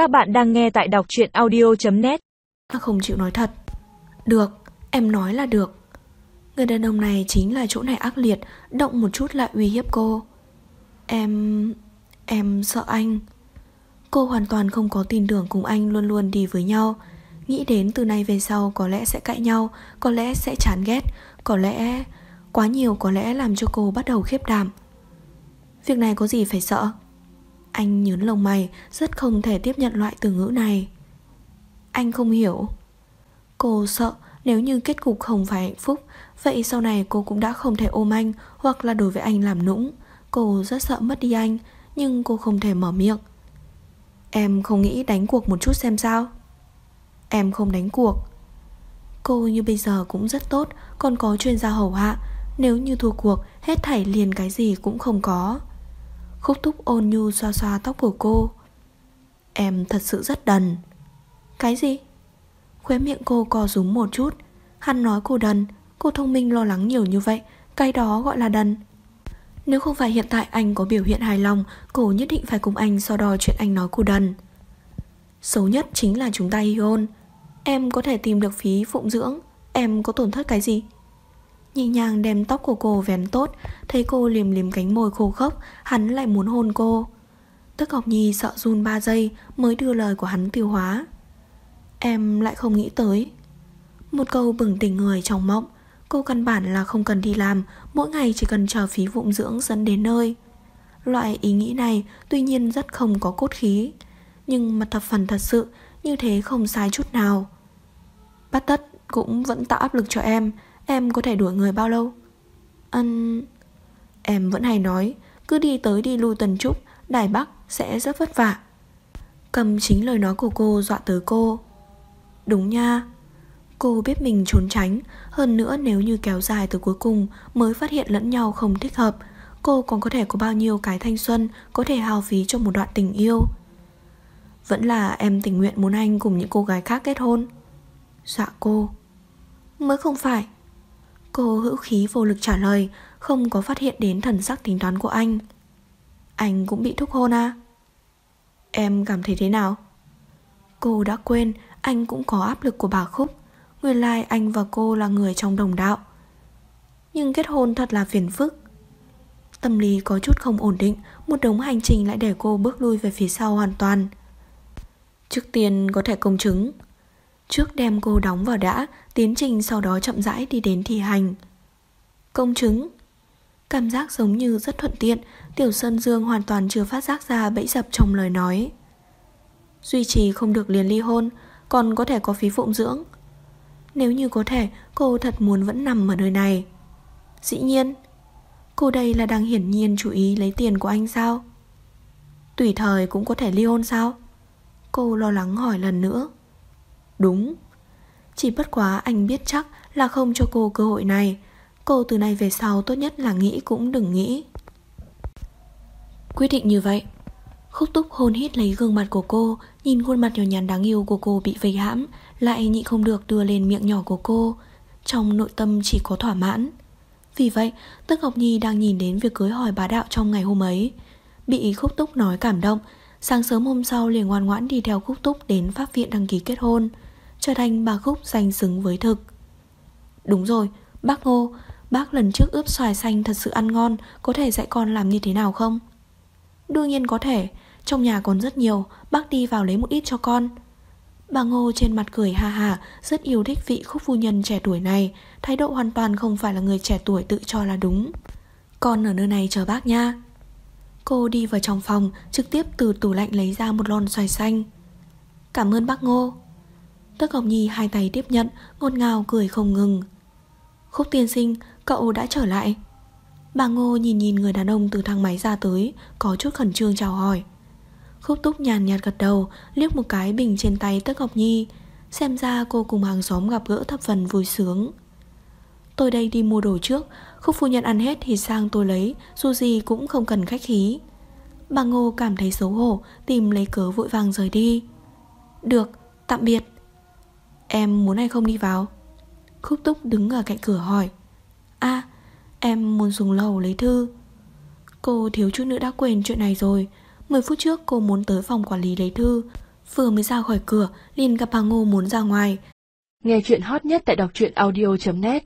Các bạn đang nghe tại đọc truyện audio.net Không chịu nói thật. Được, em nói là được. Người đàn ông này chính là chỗ này ác liệt Động một chút lại uy hiếp cô. Em... em sợ anh. Cô hoàn toàn không có tin tưởng cùng anh luôn luôn đi với nhau. Nghĩ đến từ nay về sau có lẽ sẽ cãi nhau Có lẽ sẽ chán ghét Có lẽ... Quá nhiều có lẽ làm cho cô bắt đầu khiếp đảm. Việc này có gì phải sợ? Anh nhớn lông mày, Rất không thể tiếp nhận loại từ ngữ này. Anh không hiểu. Cô sợ nếu như kết cục không phải hạnh phúc, Vậy sau này cô cũng đã không thể ôm anh Hoặc là đối với anh làm nũng. Cô rất sợ mất đi anh, Nhưng cô không thể mở miệng. Em không nghĩ đánh cuộc một chút xem sao? Em không đánh cuộc. Cô như bây giờ cũng rất tốt, Còn có chuyên gia hầu hạ. Nếu như thua cuộc, Hết thảy liền cái gì cũng không có. Khúc thúc ôn nhu xoa xoa tóc của cô. Em thật sự rất đần. Cái gì? Khóe miệng cô co rúm một chút. Hắn nói cô đần. Cô thông minh lo lắng nhiều như vậy. Cái đó gọi là đần. Nếu không phải hiện tại anh có biểu hiện hài lòng, Cô nhất định phải cùng anh so đo chuyện anh nói cô đần. Xấu nhất chính là chúng ta y hôn. Em có thể tìm được phí phụng dưỡng. Em có tổn thất cái gì? Nhẹ nhàng đem tóc của cô vén tốt, Thấy cô liềm liềm cánh môi khô khốc, Hắn lại muốn hôn cô. Tức Ngọc Nhi sợ run 3 giây Mới đưa lời của hắn tiêu hóa. Em lại không nghĩ tới. Một câu bừng tỉnh người trong mộng, Cô căn bản là không cần đi làm, Mỗi ngày chỉ cần chờ phí vụng dưỡng dẫn đến nơi. Loại ý nghĩ này Tuy nhiên rất không có cốt khí, Nhưng mà thập phần thật sự, Như thế không sai chút nào. Bắt tất cũng vẫn tạo áp lực cho em Em có thể đuổi người bao lâu? Ân Em vẫn hay nói, Cứ đi tới đi lui tần trúc, Đài Bắc sẽ rất vất vả. Cầm chính lời nói của cô dọa tới cô. Đúng nha, Cô biết mình trốn tránh, Hơn nữa nếu như kéo dài từ cuối cùng Mới phát hiện lẫn nhau không thích hợp, Cô còn có thể có bao nhiêu cái thanh xuân Có thể hào phí cho một đoạn tình yêu? Vẫn là em tình nguyện muốn anh Cùng những cô gái khác kết hôn? Dạ cô. Mới không phải. Cô hữu khí vô lực trả lời, Không có phát hiện đến thần sắc tính toán của anh. Anh cũng bị thúc hôn à? Em cảm thấy thế nào? Cô đã quên, Anh cũng có áp lực của bà Khúc. Nguyên lai like anh và cô là người trong đồng đạo. Nhưng kết hôn thật là phiền phức. Tâm lý có chút không ổn định, Một đống hành trình lại để cô bước lui về phía sau hoàn toàn. Trước tiên có thể công chứng. Trước đem cô đóng vào đã, Tiến trình sau đó chậm rãi đi đến thi hành. Công chứng. Cảm giác giống như rất thuận tiện, Tiểu Sơn Dương hoàn toàn chưa phát giác ra bẫy dập trong lời nói. Duy trì không được liền ly hôn, Còn có thể có phí phụng dưỡng. Nếu như có thể, Cô thật muốn vẫn nằm ở nơi này. Dĩ nhiên. Cô đây là đang hiển nhiên chú ý lấy tiền của anh sao? Tùy thời cũng có thể ly hôn sao? Cô lo lắng hỏi lần nữa. Đúng. Chỉ bất quá anh biết chắc là không cho cô cơ hội này. Cô từ nay về sau tốt nhất là nghĩ cũng đừng nghĩ. Quyết định như vậy. Khúc túc hôn hít lấy gương mặt của cô, Nhìn khuôn mặt nhỏ nhắn đáng yêu của cô bị vây hãm, Lại nhịn không được đưa lên miệng nhỏ của cô. Trong nội tâm chỉ có thỏa mãn. Vì vậy, Tức Ngọc Nhi đang nhìn đến việc cưới hỏi bá đạo trong ngày hôm ấy. Bị khúc túc nói cảm động, Sáng sớm hôm sau liền ngoan ngoãn đi theo khúc túc đến pháp viện đăng ký kết hôn. Trở thành bà khúc danh xứng với thực. Đúng rồi, bác Ngô Bác lần trước ướp xoài xanh thật sự ăn ngon Có thể dạy con làm như thế nào không? Đương nhiên có thể Trong nhà còn rất nhiều Bác đi vào lấy một ít cho con. Bà Ngô trên mặt cười ha hà Rất yêu thích vị khúc phu nhân trẻ tuổi này Thái độ hoàn toàn không phải là người trẻ tuổi tự cho là đúng. Con ở nơi này chờ bác nha. Cô đi vào trong phòng Trực tiếp từ tủ lạnh lấy ra một lon xoài xanh. Cảm ơn bác Ngô. Tất Ngọc Nhi hai tay tiếp nhận Ngọt ngào cười không ngừng. Khúc tiên sinh cậu đã trở lại. Bà Ngô nhìn nhìn người đàn ông từ thang máy ra tới Có chút khẩn trương chào hỏi. Khúc túc nhàn nhạt gật đầu Liếc một cái bình trên tay Tất Ngọc Nhi Xem ra cô cùng hàng xóm gặp gỡ thập phần vui sướng. Tôi đây đi mua đồ trước Khúc phu nhân ăn hết thì sang tôi lấy Dù gì cũng không cần khách khí. Bà Ngô cảm thấy xấu hổ Tìm lấy cớ vội vàng rời đi. Được, tạm biệt. Em muốn hay không đi vào? Khúc túc đứng ở cạnh cửa hỏi. A em muốn dùng lầu lấy thư. Cô thiếu chút nữa đã quên chuyện này rồi. 10 phút trước cô muốn tới phòng quản lý lấy thư. Vừa mới ra khỏi cửa, liền gặp bà Ngô muốn ra ngoài. Nghe chuyện hot nhất tại đọc truyện audio.net